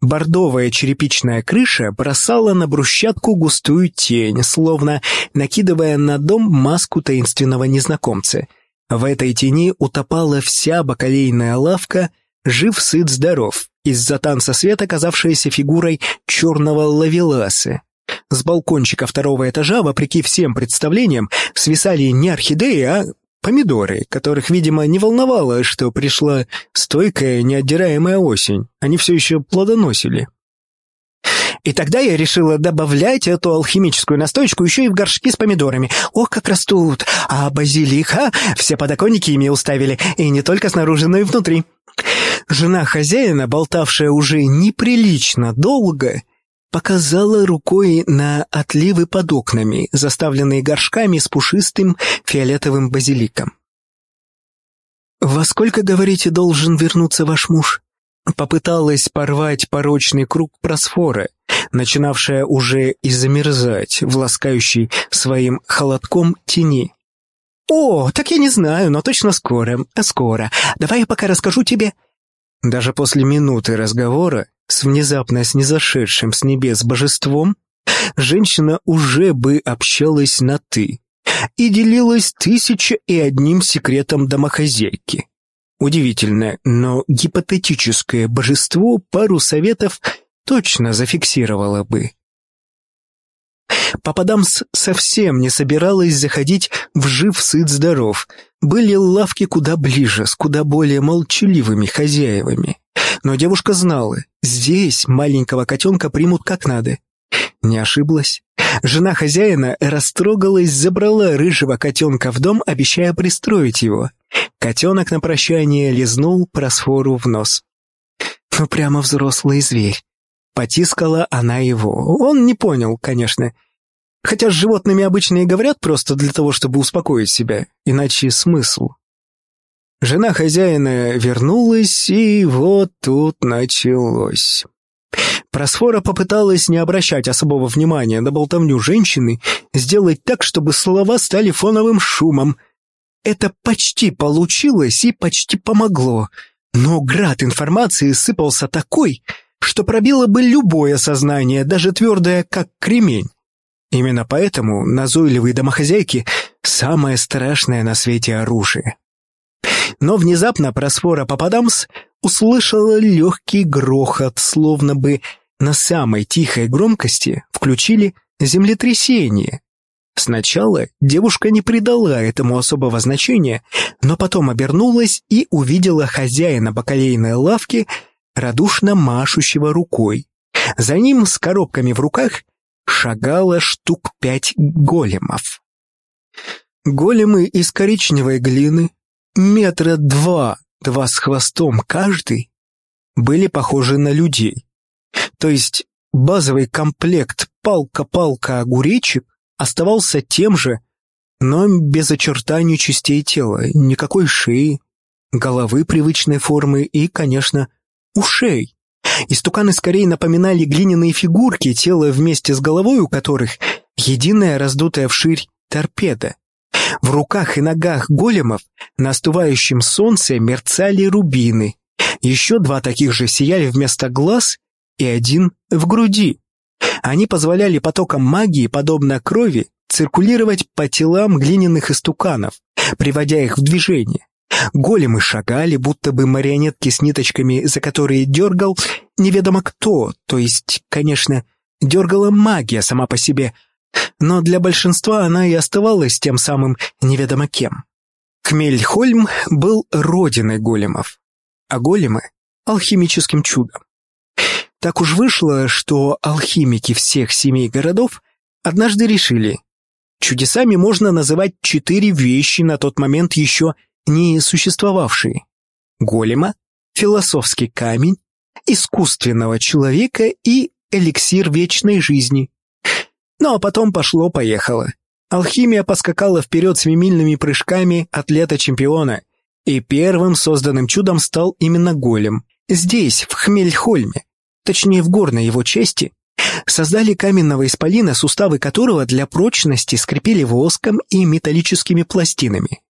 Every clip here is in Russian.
Бордовая черепичная крыша бросала на брусчатку густую тень, словно накидывая на дом маску таинственного незнакомца. В этой тени утопала вся бакалейная лавка, жив, сыт, здоров, из-за танца света казавшаяся фигурой черного лавеласа. С балкончика второго этажа, вопреки всем представлениям, свисали не орхидеи, а Помидоры, которых, видимо, не волновало, что пришла стойкая, неотдираемая осень. Они все еще плодоносили. И тогда я решила добавлять эту алхимическую настойку еще и в горшки с помидорами. Ох, как растут! А базилика все подоконники ими уставили, и не только снаружи, но и внутри. Жена хозяина, болтавшая уже неприлично долго, показала рукой на отливы под окнами, заставленные горшками с пушистым фиолетовым базиликом. «Во сколько, говорите, должен вернуться ваш муж?» Попыталась порвать порочный круг просфора, начинавшая уже и замерзать, власкающий своим холодком тени. «О, так я не знаю, но точно скоро, скоро. Давай я пока расскажу тебе...» Даже после минуты разговора с внезапно снизошедшим с небес божеством, женщина уже бы общалась на «ты» и делилась тысяча и одним секретом домохозяйки. Удивительно, но гипотетическое божество пару советов точно зафиксировало бы. Пападамс совсем не собиралась заходить в жив-сыт-здоров. Были лавки куда ближе, с куда более молчаливыми хозяевами. Но девушка знала, здесь маленького котенка примут как надо. Не ошиблась. Жена хозяина растрогалась, забрала рыжего котенка в дом, обещая пристроить его. Котенок на прощание лизнул просфору в нос. Ну, прямо взрослый зверь. Потискала она его. Он не понял, конечно. Хотя с животными обычно и говорят просто для того, чтобы успокоить себя. Иначе смысл. Жена хозяина вернулась, и вот тут началось. Просфора попыталась не обращать особого внимания на болтовню женщины, сделать так, чтобы слова стали фоновым шумом. Это почти получилось и почти помогло, но град информации сыпался такой, что пробило бы любое сознание, даже твердое, как кремень. Именно поэтому назойливые домохозяйки — самое страшное на свете оружие. Но внезапно Просфора Пападамс услышала легкий грохот, словно бы на самой тихой громкости включили землетрясение. Сначала девушка не придала этому особого значения, но потом обернулась и увидела хозяина бакалейной лавки, радушно машущего рукой. За ним с коробками в руках шагало штук пять големов. Големы из коричневой глины, метра два, два с хвостом каждый, были похожи на людей. То есть базовый комплект палка-палка-огуречек оставался тем же, но без очертаний частей тела, никакой шеи, головы привычной формы и, конечно, ушей. Истуканы скорее напоминали глиняные фигурки, тело вместе с головой у которых единая раздутая вширь торпеда. В руках и ногах големов на остывающем солнце мерцали рубины. Еще два таких же сияли вместо глаз и один в груди. Они позволяли потокам магии, подобно крови, циркулировать по телам глиняных истуканов, приводя их в движение. Големы шагали, будто бы марионетки с ниточками, за которые дергал неведомо кто, то есть, конечно, дергала магия сама по себе, но для большинства она и оставалась тем самым неведомо кем. Кмельхольм был родиной големов, а големы — алхимическим чудом. Так уж вышло, что алхимики всех семи городов однажды решили, чудесами можно называть четыре вещи на тот момент еще не существовавшие. Голема, философский камень, искусственного человека и эликсир вечной жизни. Ну а потом пошло-поехало. Алхимия поскакала вперед с мимильными прыжками атлета-чемпиона, и первым созданным чудом стал именно голем. Здесь, в Хмельхольме, точнее в горной его части, создали каменного исполина, суставы которого для прочности скрепили воском и металлическими пластинами.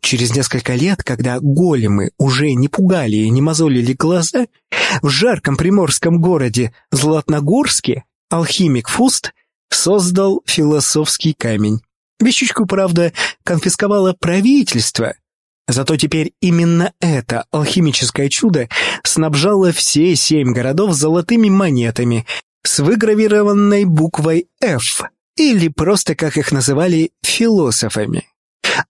Через несколько лет, когда големы уже не пугали и не мозолили глаза, в жарком приморском городе Златногорске алхимик Фуст создал философский камень. Вещичку, правда, конфисковало правительство, зато теперь именно это алхимическое чудо снабжало все семь городов золотыми монетами с выгравированной буквой «Ф», или просто, как их называли, философами.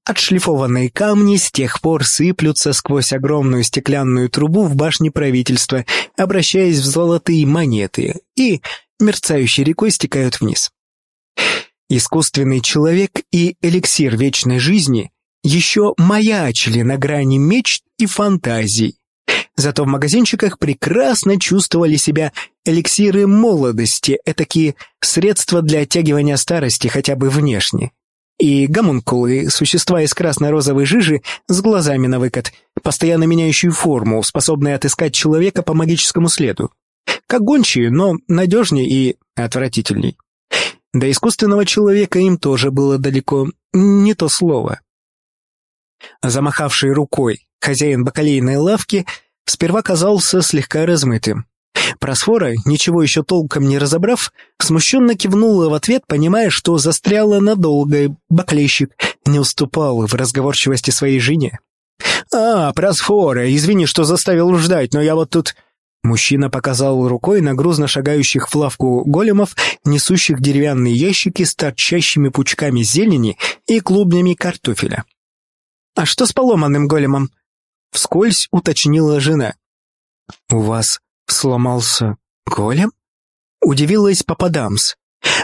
Отшлифованные камни с тех пор сыплются сквозь огромную стеклянную трубу в башне правительства, обращаясь в золотые монеты, и мерцающей рекой стекают вниз. Искусственный человек и эликсир вечной жизни еще маячили на грани мечт и фантазий. Зато в магазинчиках прекрасно чувствовали себя эликсиры молодости, этакие средства для оттягивания старости хотя бы внешне. И гомункулы, существа из красно-розовой жижи с глазами на выкат, постоянно меняющие форму, способные отыскать человека по магическому следу. Как гончие, но надежнее и отвратительней. До искусственного человека им тоже было далеко, не то слово. Замахавший рукой хозяин бакалейной лавки сперва казался слегка размытым. Просфора, ничего еще толком не разобрав, смущенно кивнула в ответ, понимая, что застряла надолго, и баклейщик не уступал в разговорчивости своей жене. «А, Просфора, извини, что заставил ждать, но я вот тут...» Мужчина показал рукой на грузно шагающих в лавку големов, несущих деревянные ящики с торчащими пучками зелени и клубнями картофеля. «А что с поломанным големом?» Вскользь уточнила жена. «У вас сломался голем?» Удивилась Пападамс.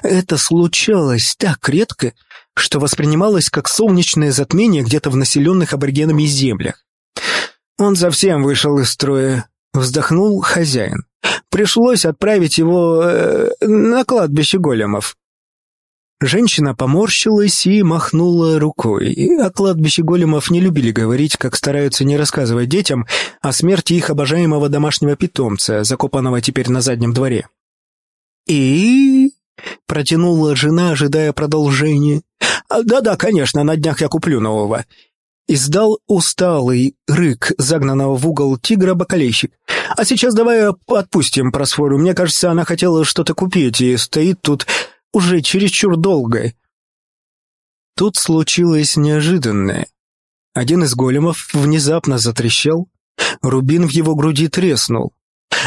Это случалось так редко, что воспринималось как солнечное затмение где-то в населенных аборигенами землях. Он совсем вышел из строя, вздохнул хозяин. Пришлось отправить его э, на кладбище големов. Женщина поморщилась и махнула рукой. О кладбище големов не любили говорить, как стараются не рассказывать детям о смерти их обожаемого домашнего питомца, закопанного теперь на заднем дворе. «И...» — протянула жена, ожидая продолжения. «Да-да, конечно, на днях я куплю нового». Издал усталый рык загнанного в угол тигра бакалейщик. «А сейчас давай отпустим просфору. Мне кажется, она хотела что-то купить и стоит тут уже чересчур долго. Тут случилось неожиданное. Один из големов внезапно затрещал, рубин в его груди треснул.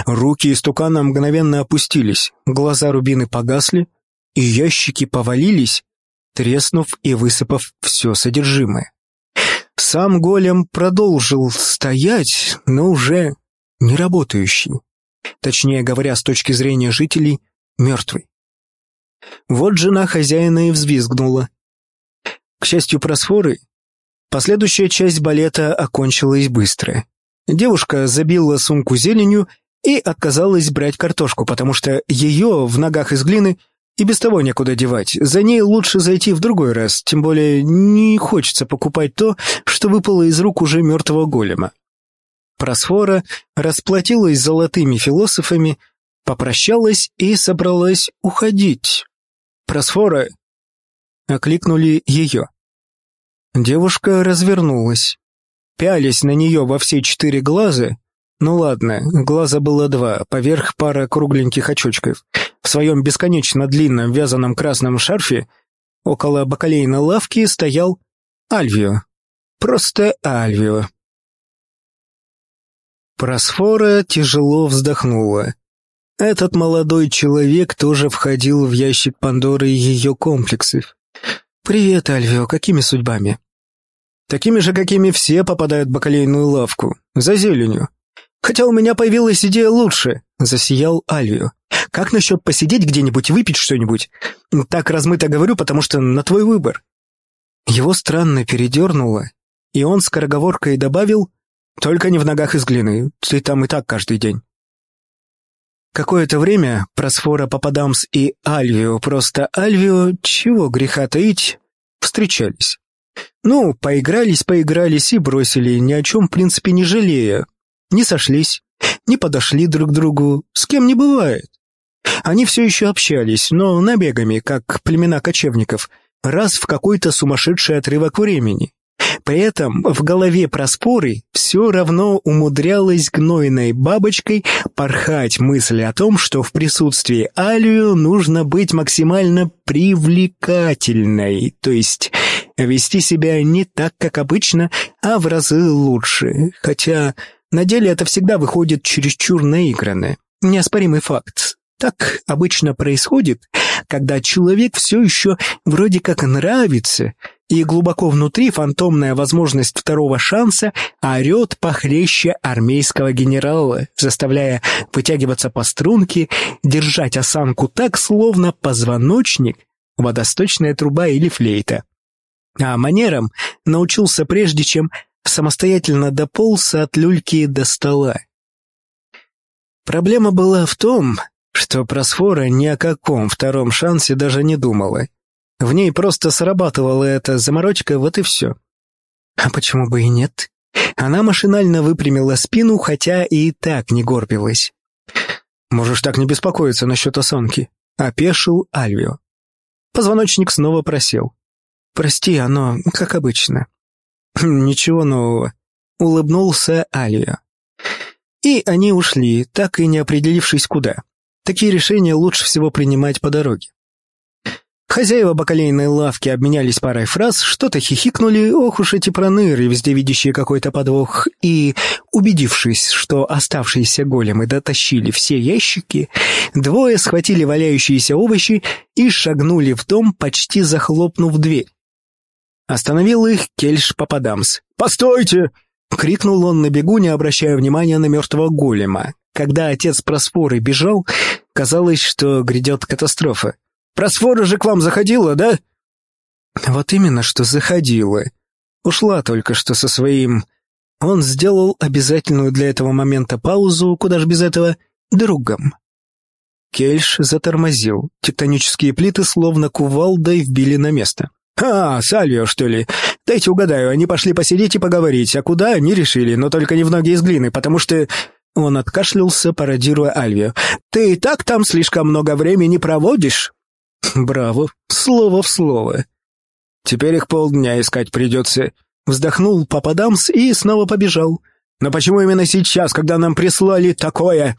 Руки истукана мгновенно опустились, глаза рубины погасли, и ящики повалились, треснув и высыпав все содержимое. Сам голем продолжил стоять, но уже не работающий. Точнее говоря, с точки зрения жителей, мертвый. Вот жена хозяина и взвизгнула. К счастью просфоры, последующая часть балета окончилась быстро. Девушка забила сумку зеленью и отказалась брать картошку, потому что ее в ногах из глины и без того некуда девать. За ней лучше зайти в другой раз, тем более не хочется покупать то, что выпало из рук уже мертвого голема. Просфора расплатилась золотыми философами, попрощалась и собралась уходить. Просфора!» Окликнули ее. Девушка развернулась. Пялись на нее во все четыре глаза. Ну ладно, глаза было два, поверх пара кругленьких очочков. В своем бесконечно длинном вязаном красном шарфе около бакалейной лавки стоял Альвио. Просто Альвио. Просфора тяжело вздохнула. Этот молодой человек тоже входил в ящик Пандоры и ее комплексов. «Привет, Альвио, какими судьбами?» «Такими же, какими все попадают в бакалейную лавку, за зеленью. Хотя у меня появилась идея лучше», — засиял Альвио. «Как насчет посидеть где-нибудь выпить что-нибудь? Так размыто говорю, потому что на твой выбор». Его странно передернуло, и он скороговоркой добавил «Только не в ногах из глины, ты там и так каждый день». Какое-то время Просфора Пападамс и Альвио, просто Альвио, чего греха таить, встречались. Ну, поигрались, поигрались и бросили, ни о чем, в принципе, не жалея. Не сошлись, не подошли друг к другу, с кем не бывает. Они все еще общались, но набегами, как племена кочевников, раз в какой-то сумасшедший отрывок времени. При этом в голове проспоры все равно умудрялась гнойной бабочкой порхать мысль о том, что в присутствии Алию нужно быть максимально привлекательной, то есть вести себя не так, как обычно, а в разы лучше, хотя на деле это всегда выходит чересчур наигранно. Неоспоримый факт. Так обычно происходит, когда человек все еще вроде как нравится, и глубоко внутри фантомная возможность второго шанса орет похлеще армейского генерала, заставляя вытягиваться по струнке, держать осанку так, словно позвоночник, водосточная труба или флейта. А манерам научился прежде, чем самостоятельно дополз от люльки до стола. Проблема была в том, что Просфора ни о каком втором шансе даже не думала. В ней просто срабатывала эта заморочка, вот и все. А почему бы и нет? Она машинально выпрямила спину, хотя и так не горбилась. «Можешь так не беспокоиться насчет осанки», — опешил Альвио. Позвоночник снова просел. «Прости, оно как обычно». «Ничего нового», — улыбнулся Альвио. И они ушли, так и не определившись куда. Такие решения лучше всего принимать по дороге. Хозяева бакалейной лавки обменялись парой фраз, что-то хихикнули, ох уж эти проныры, везде видящие какой-то подвох, и, убедившись, что оставшиеся големы дотащили все ящики, двое схватили валяющиеся овощи и шагнули в дом, почти захлопнув дверь. Остановил их Кельш Пападамс. «Постойте!» — крикнул он на бегу, не обращая внимания на мертвого голема. Когда отец Просфоры бежал, казалось, что грядет катастрофа. Просфора же к вам заходила, да?» «Вот именно, что заходила. Ушла только что со своим...» Он сделал обязательную для этого момента паузу, куда ж без этого, другом. Кельш затормозил. Тектонические плиты словно кувалдой вбили на место. «А, Сальвио, что ли? Дайте угадаю, они пошли посидеть и поговорить, а куда, они решили, но только не в ноги из глины, потому что...» Он откашлялся, пародируя Альвио. «Ты и так там слишком много времени проводишь?» Браво, слово в слово. Теперь их полдня искать придется. Вздохнул Папа Дамс и снова побежал. Но почему именно сейчас, когда нам прислали такое?